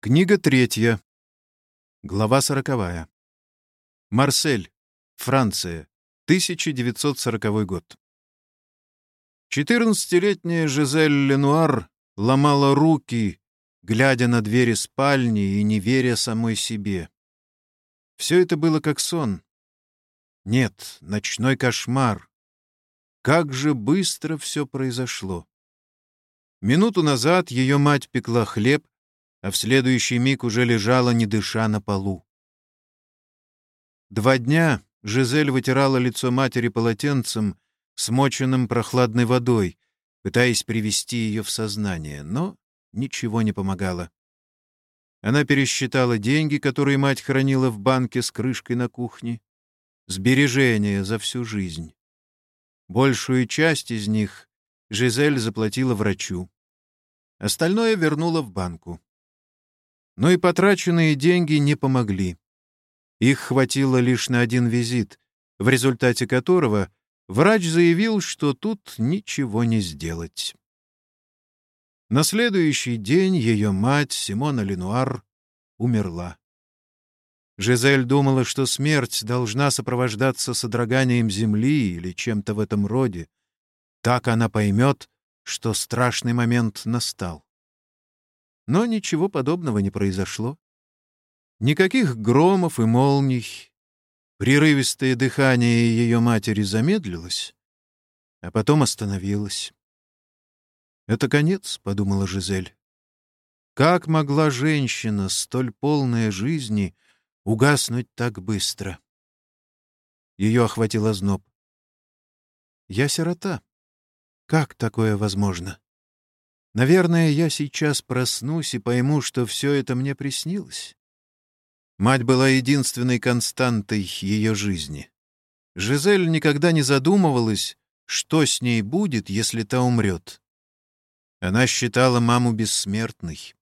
Книга третья. Глава сороковая. Марсель, Франция, 1940 год. Четырнадцатилетняя Жизель Ленуар ломала руки, глядя на двери спальни и не веря самой себе. Все это было как сон. Нет, ночной кошмар. Как же быстро все произошло. Минуту назад ее мать пекла хлеб, а в следующий миг уже лежала, не дыша, на полу. Два дня Жизель вытирала лицо матери полотенцем, смоченным прохладной водой, пытаясь привести ее в сознание, но ничего не помогало. Она пересчитала деньги, которые мать хранила в банке с крышкой на кухне. Сбережения за всю жизнь. Большую часть из них Жизель заплатила врачу. Остальное вернула в банку. Но и потраченные деньги не помогли. Их хватило лишь на один визит, в результате которого врач заявил, что тут ничего не сделать. На следующий день ее мать, Симона Ленуар, умерла. Жизель думала, что смерть должна сопровождаться содроганием земли или чем-то в этом роде. Так она поймет, что страшный момент настал. Но ничего подобного не произошло. Никаких громов и молний. Прерывистое дыхание ее матери замедлилось, а потом остановилось. «Это конец», — подумала Жизель. «Как могла женщина, столь полная жизни, угаснуть так быстро?» Ее охватил озноб. «Я сирота. Как такое возможно?» Наверное, я сейчас проснусь и пойму, что все это мне приснилось. Мать была единственной константой ее жизни. Жизель никогда не задумывалась, что с ней будет, если та умрет. Она считала маму бессмертной.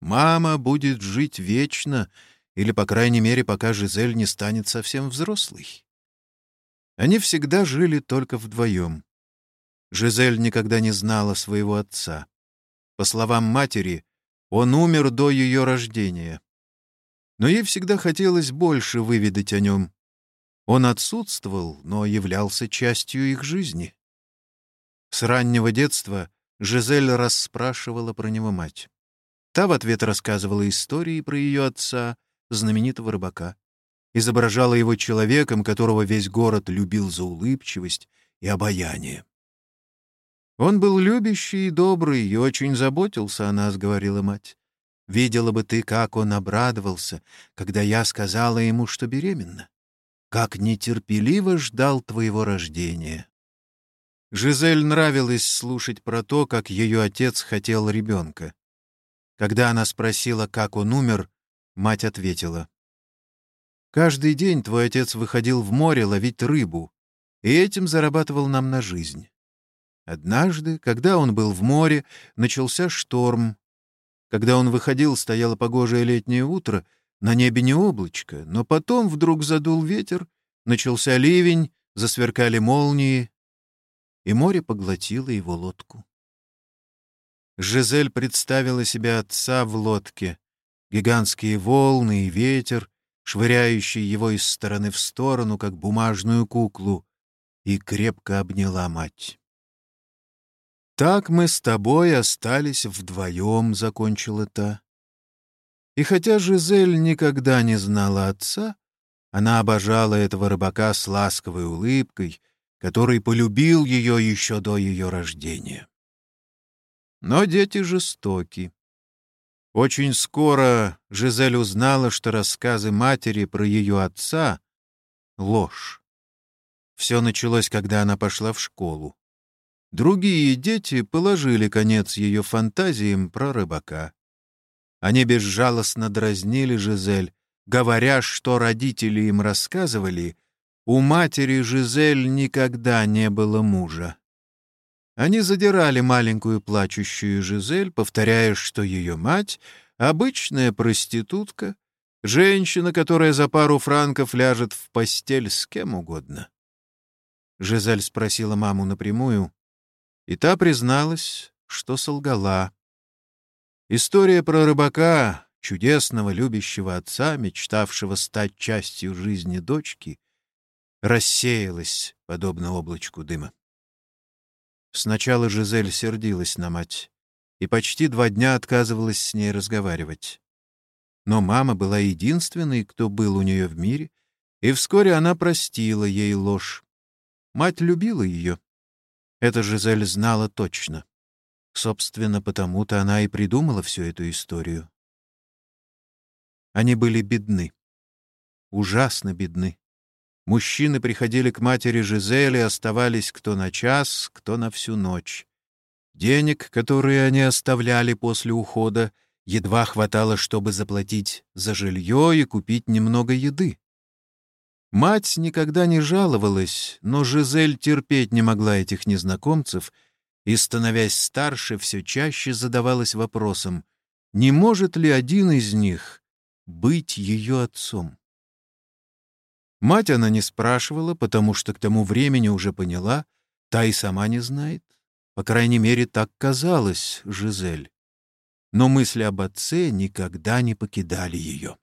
Мама будет жить вечно, или, по крайней мере, пока Жизель не станет совсем взрослой. Они всегда жили только вдвоем. Жизель никогда не знала своего отца. По словам матери, он умер до ее рождения. Но ей всегда хотелось больше выведать о нем. Он отсутствовал, но являлся частью их жизни. С раннего детства Жизель расспрашивала про него мать. Та в ответ рассказывала истории про ее отца, знаменитого рыбака. Изображала его человеком, которого весь город любил за улыбчивость и обаяние. «Он был любящий и добрый и очень заботился о нас», — говорила мать. «Видела бы ты, как он обрадовался, когда я сказала ему, что беременна. Как нетерпеливо ждал твоего рождения». Жизель нравилось слушать про то, как ее отец хотел ребенка. Когда она спросила, как он умер, мать ответила. «Каждый день твой отец выходил в море ловить рыбу, и этим зарабатывал нам на жизнь. Однажды, когда он был в море, начался шторм. Когда он выходил, стояло погожее летнее утро, на небе не облачко, но потом вдруг задул ветер, начался ливень, засверкали молнии, и море поглотило его лодку. Жизель представила себе отца в лодке, гигантские волны и ветер, швыряющий его из стороны в сторону, как бумажную куклу, и крепко обняла мать. «Так мы с тобой остались вдвоем», — закончила та. И хотя Жизель никогда не знала отца, она обожала этого рыбака с ласковой улыбкой, который полюбил ее еще до ее рождения. Но дети жестоки. Очень скоро Жизель узнала, что рассказы матери про ее отца — ложь. Все началось, когда она пошла в школу. Другие дети положили конец ее фантазиям про рыбака. Они безжалостно дразнили Жизель, говоря, что родители им рассказывали, у матери Жизель никогда не было мужа. Они задирали маленькую плачущую Жизель, повторяя, что ее мать — обычная проститутка, женщина, которая за пару франков ляжет в постель с кем угодно. Жизель спросила маму напрямую, и та призналась, что солгала. История про рыбака, чудесного любящего отца, мечтавшего стать частью жизни дочки, рассеялась, подобно облачку дыма. Сначала Жизель сердилась на мать и почти два дня отказывалась с ней разговаривать. Но мама была единственной, кто был у нее в мире, и вскоре она простила ей ложь. Мать любила ее. Это Жизель знала точно. Собственно, потому-то она и придумала всю эту историю. Они были бедны. Ужасно бедны. Мужчины приходили к матери Жизели оставались кто на час, кто на всю ночь. Денег, которые они оставляли после ухода, едва хватало, чтобы заплатить за жилье и купить немного еды. Мать никогда не жаловалась, но Жизель терпеть не могла этих незнакомцев и, становясь старше, все чаще задавалась вопросом, не может ли один из них быть ее отцом. Мать она не спрашивала, потому что к тому времени уже поняла, та и сама не знает. По крайней мере, так казалось Жизель. Но мысли об отце никогда не покидали ее.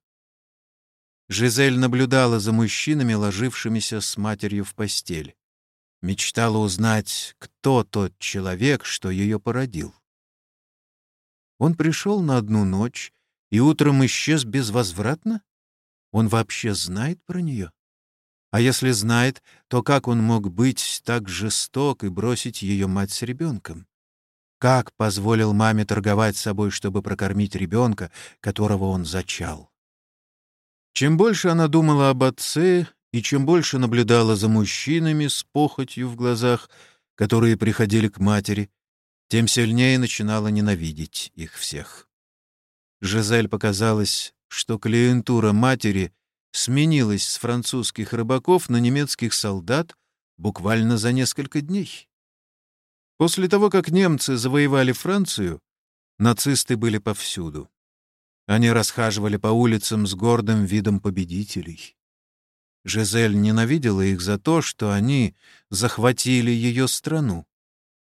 Жизель наблюдала за мужчинами, ложившимися с матерью в постель. Мечтала узнать, кто тот человек, что ее породил. Он пришел на одну ночь и утром исчез безвозвратно? Он вообще знает про нее? А если знает, то как он мог быть так жесток и бросить ее мать с ребенком? Как позволил маме торговать собой, чтобы прокормить ребенка, которого он зачал? Чем больше она думала об отце, и чем больше наблюдала за мужчинами с похотью в глазах, которые приходили к матери, тем сильнее начинала ненавидеть их всех. Жизель показалось, что клиентура матери сменилась с французских рыбаков на немецких солдат буквально за несколько дней. После того, как немцы завоевали Францию, нацисты были повсюду. Они расхаживали по улицам с гордым видом победителей. Жизель ненавидела их за то, что они захватили ее страну,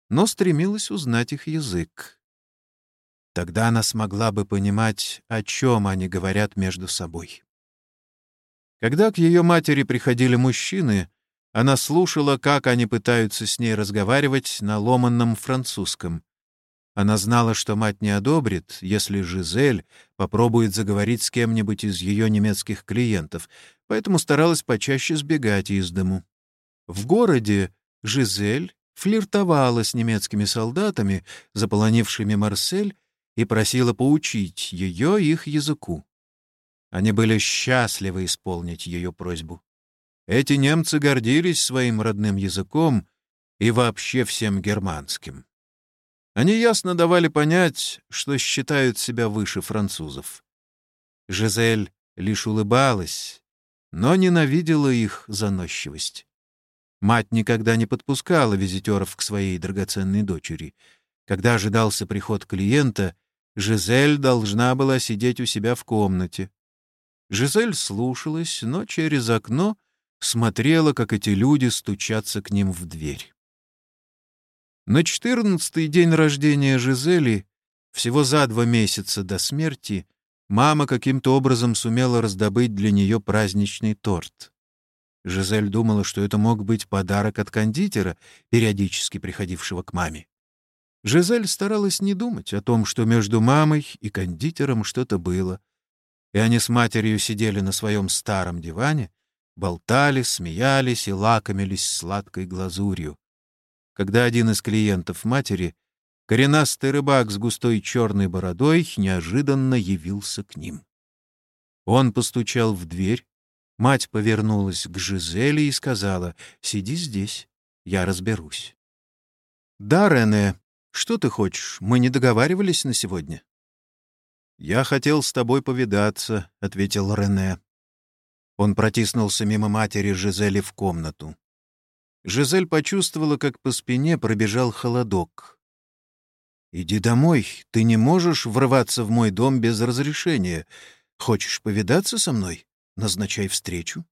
но стремилась узнать их язык. Тогда она смогла бы понимать, о чем они говорят между собой. Когда к ее матери приходили мужчины, она слушала, как они пытаются с ней разговаривать на ломанном французском. Она знала, что мать не одобрит, если Жизель попробует заговорить с кем-нибудь из ее немецких клиентов, поэтому старалась почаще сбегать из дому. В городе Жизель флиртовала с немецкими солдатами, заполонившими Марсель, и просила поучить ее их языку. Они были счастливы исполнить ее просьбу. Эти немцы гордились своим родным языком и вообще всем германским. Они ясно давали понять, что считают себя выше французов. Жизель лишь улыбалась, но ненавидела их заносчивость. Мать никогда не подпускала визитеров к своей драгоценной дочери. Когда ожидался приход клиента, Жизель должна была сидеть у себя в комнате. Жизель слушалась, но через окно смотрела, как эти люди стучатся к ним в дверь. На четырнадцатый день рождения Жизели, всего за два месяца до смерти, мама каким-то образом сумела раздобыть для нее праздничный торт. Жизель думала, что это мог быть подарок от кондитера, периодически приходившего к маме. Жизель старалась не думать о том, что между мамой и кондитером что-то было. И они с матерью сидели на своем старом диване, болтали, смеялись и лакомились сладкой глазурью. Когда один из клиентов матери, коренастый рыбак с густой черной бородой, неожиданно явился к ним. Он постучал в дверь, мать повернулась к Жизели и сказала, «Сиди здесь, я разберусь». «Да, Рене», «Что ты хочешь? Мы не договаривались на сегодня?» «Я хотел с тобой повидаться», — ответил Рене. Он протиснулся мимо матери Жизели в комнату. Жизель почувствовала, как по спине пробежал холодок. «Иди домой. Ты не можешь врываться в мой дом без разрешения. Хочешь повидаться со мной? Назначай встречу».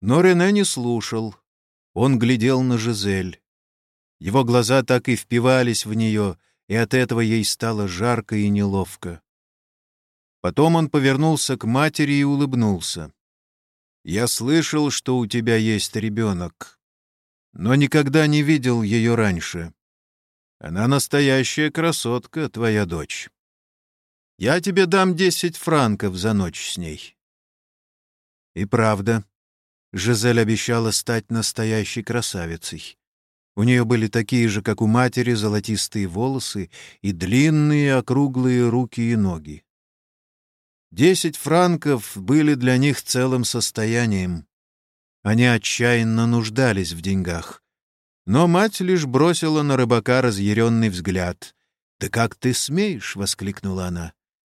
Но Рене не слушал. Он глядел на Жизель. Его глаза так и впивались в нее, и от этого ей стало жарко и неловко. Потом он повернулся к матери и улыбнулся. «Я слышал, что у тебя есть ребенок, но никогда не видел ее раньше. Она настоящая красотка, твоя дочь. Я тебе дам десять франков за ночь с ней». И правда, Жизель обещала стать настоящей красавицей. У нее были такие же, как у матери, золотистые волосы и длинные округлые руки и ноги. Десять франков были для них целым состоянием. Они отчаянно нуждались в деньгах. Но мать лишь бросила на рыбака разъяренный взгляд. «Да как ты смеешь?» — воскликнула она.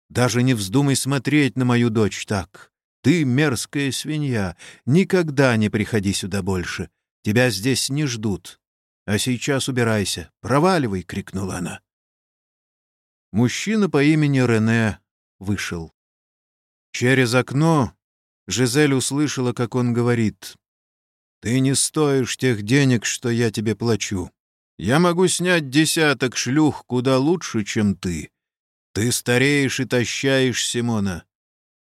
«Даже не вздумай смотреть на мою дочь так. Ты мерзкая свинья. Никогда не приходи сюда больше. Тебя здесь не ждут. А сейчас убирайся. Проваливай!» — крикнула она. Мужчина по имени Рене вышел. Через окно Жизель услышала, как он говорит. «Ты не стоишь тех денег, что я тебе плачу. Я могу снять десяток шлюх куда лучше, чем ты. Ты стареешь и тащаешь Симона.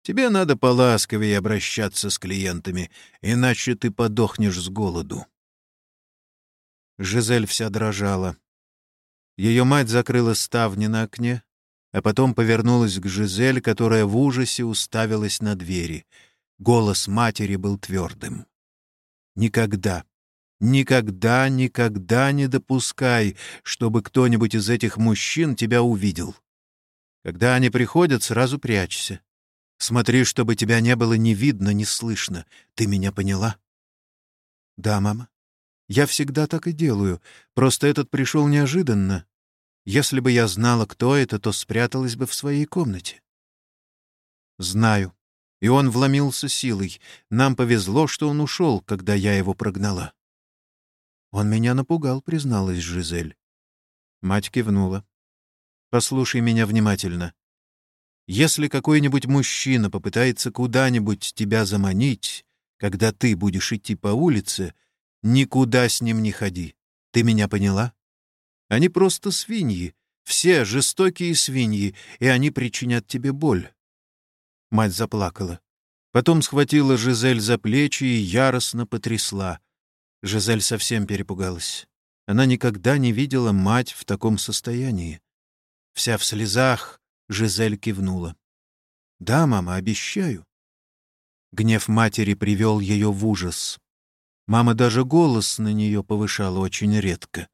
Тебе надо поласковее обращаться с клиентами, иначе ты подохнешь с голоду». Жизель вся дрожала. Ее мать закрыла ставни на окне, а потом повернулась к Жизель, которая в ужасе уставилась на двери. Голос матери был твердым. «Никогда, никогда, никогда не допускай, чтобы кто-нибудь из этих мужчин тебя увидел. Когда они приходят, сразу прячься. Смотри, чтобы тебя не было ни видно, ни слышно. Ты меня поняла?» «Да, мама. Я всегда так и делаю. Просто этот пришел неожиданно. Если бы я знала, кто это, то спряталась бы в своей комнате». «Знаю. И он вломился силой. Нам повезло, что он ушел, когда я его прогнала». «Он меня напугал», — призналась Жизель. Мать кивнула. «Послушай меня внимательно. Если какой-нибудь мужчина попытается куда-нибудь тебя заманить, когда ты будешь идти по улице, никуда с ним не ходи. Ты меня поняла? Они просто свиньи, все жестокие свиньи, и они причинят тебе боль. Мать заплакала. Потом схватила Жизель за плечи и яростно потрясла. Жизель совсем перепугалась. Она никогда не видела мать в таком состоянии. Вся в слезах, Жизель кивнула. «Да, мама, обещаю». Гнев матери привел ее в ужас. Мама даже голос на нее повышала очень редко.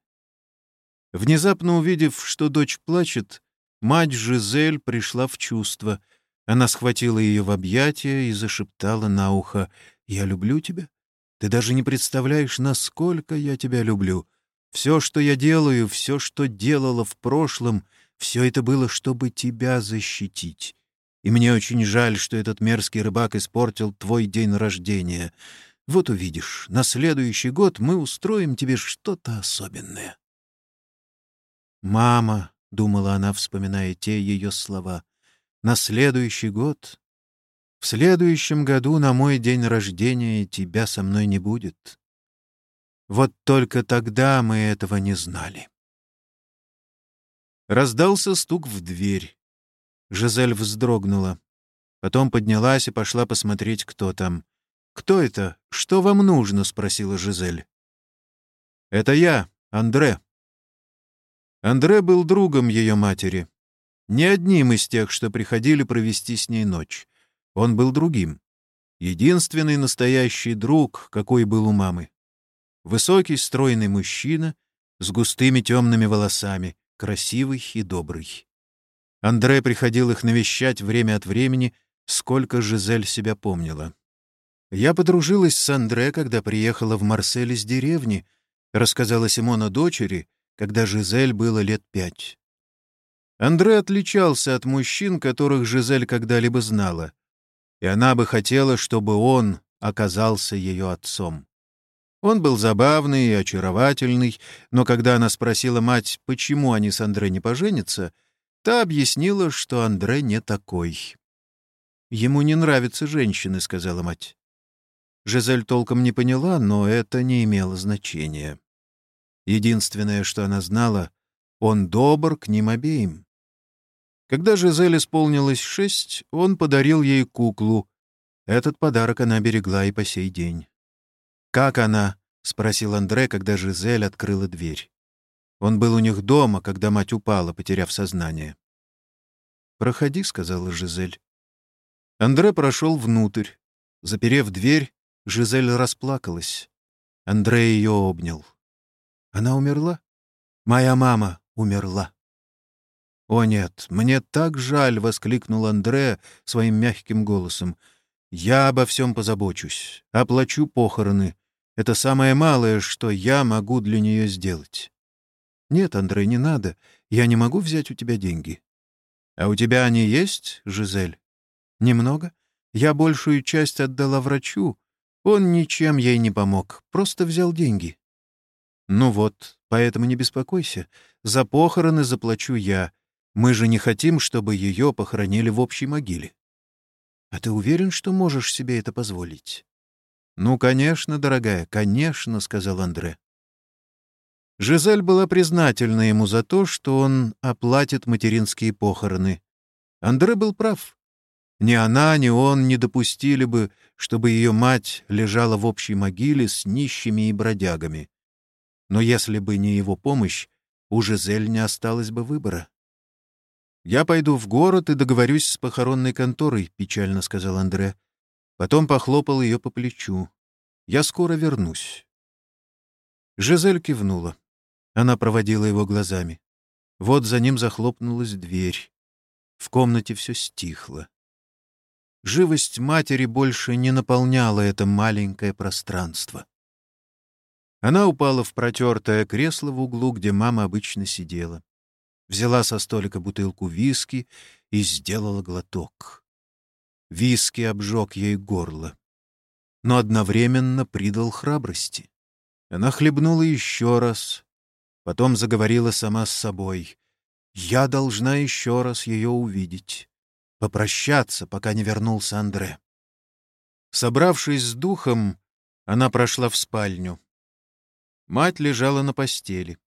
Внезапно увидев, что дочь плачет, мать Жизель пришла в чувство. Она схватила ее в объятия и зашептала на ухо «Я люблю тебя. Ты даже не представляешь, насколько я тебя люблю. Все, что я делаю, все, что делала в прошлом, все это было, чтобы тебя защитить. И мне очень жаль, что этот мерзкий рыбак испортил твой день рождения. Вот увидишь, на следующий год мы устроим тебе что-то особенное». «Мама», — думала она, вспоминая те ее слова, — «на следующий год? В следующем году на мой день рождения тебя со мной не будет». Вот только тогда мы этого не знали. Раздался стук в дверь. Жизель вздрогнула. Потом поднялась и пошла посмотреть, кто там. «Кто это? Что вам нужно?» — спросила Жизель. «Это я, Андре». Андре был другом ее матери. Не одним из тех, что приходили провести с ней ночь. Он был другим. Единственный настоящий друг, какой был у мамы. Высокий, стройный мужчина с густыми темными волосами, красивый и добрый. Андре приходил их навещать время от времени, сколько Жизель себя помнила. «Я подружилась с Андре, когда приехала в Марсель из деревни», рассказала Симона дочери, когда Жизель было лет пять. Андре отличался от мужчин, которых Жизель когда-либо знала, и она бы хотела, чтобы он оказался ее отцом. Он был забавный и очаровательный, но когда она спросила мать, почему они с Андре не поженятся, та объяснила, что Андре не такой. «Ему не нравятся женщины», — сказала мать. Жизель толком не поняла, но это не имело значения. Единственное, что она знала, он добр к ним обеим. Когда Жизель исполнилось шесть, он подарил ей куклу. Этот подарок она берегла и по сей день. «Как она?» — спросил Андре, когда Жизель открыла дверь. Он был у них дома, когда мать упала, потеряв сознание. «Проходи», — сказала Жизель. Андре прошел внутрь. Заперев дверь, Жизель расплакалась. Андре ее обнял. «Она умерла?» «Моя мама умерла». «О нет, мне так жаль!» — воскликнул Андре своим мягким голосом. «Я обо всем позабочусь, оплачу похороны. Это самое малое, что я могу для нее сделать». «Нет, Андре, не надо. Я не могу взять у тебя деньги». «А у тебя они есть, Жизель?» «Немного. Я большую часть отдала врачу. Он ничем ей не помог, просто взял деньги». «Ну вот, поэтому не беспокойся. За похороны заплачу я. Мы же не хотим, чтобы ее похоронили в общей могиле». «А ты уверен, что можешь себе это позволить?» «Ну, конечно, дорогая, конечно», — сказал Андре. Жизель была признательна ему за то, что он оплатит материнские похороны. Андре был прав. Ни она, ни он не допустили бы, чтобы ее мать лежала в общей могиле с нищими и бродягами. Но если бы не его помощь, у Жизель не осталось бы выбора. «Я пойду в город и договорюсь с похоронной конторой», — печально сказал Андре. Потом похлопал ее по плечу. «Я скоро вернусь». Жизель кивнула. Она проводила его глазами. Вот за ним захлопнулась дверь. В комнате все стихло. Живость матери больше не наполняла это маленькое пространство. Она упала в протертое кресло в углу, где мама обычно сидела взяла со столика бутылку виски и сделала глоток. Виски обжег ей горло, но одновременно придал храбрости. Она хлебнула еще раз, потом заговорила сама с собой. «Я должна еще раз ее увидеть, попрощаться, пока не вернулся Андре». Собравшись с духом, она прошла в спальню. Мать лежала на постели.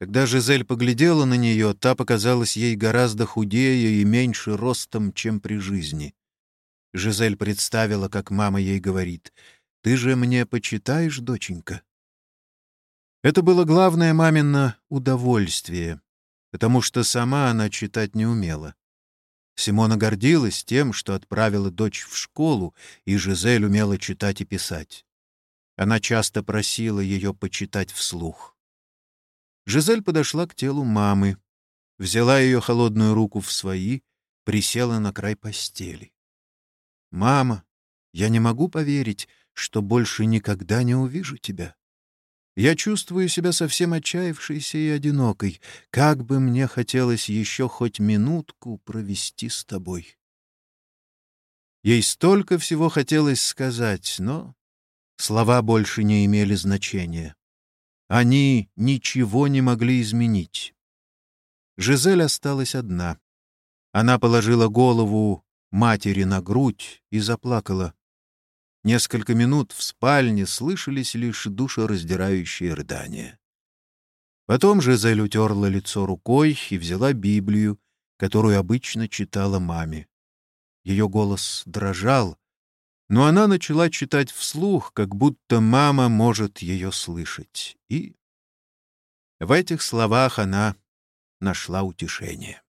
Когда Жизель поглядела на нее, та показалась ей гораздо худее и меньше ростом, чем при жизни. Жизель представила, как мама ей говорит, «Ты же мне почитаешь, доченька?» Это было главное мамино удовольствие, потому что сама она читать не умела. Симона гордилась тем, что отправила дочь в школу, и Жизель умела читать и писать. Она часто просила ее почитать вслух. Жизель подошла к телу мамы, взяла ее холодную руку в свои, присела на край постели. «Мама, я не могу поверить, что больше никогда не увижу тебя. Я чувствую себя совсем отчаявшейся и одинокой. Как бы мне хотелось еще хоть минутку провести с тобой». Ей столько всего хотелось сказать, но слова больше не имели значения. Они ничего не могли изменить. Жизель осталась одна. Она положила голову матери на грудь и заплакала. Несколько минут в спальне слышались лишь душераздирающие рыдания. Потом Жизель утерла лицо рукой и взяла Библию, которую обычно читала маме. Ее голос дрожал, но она начала читать вслух, как будто мама может ее слышать. И в этих словах она нашла утешение.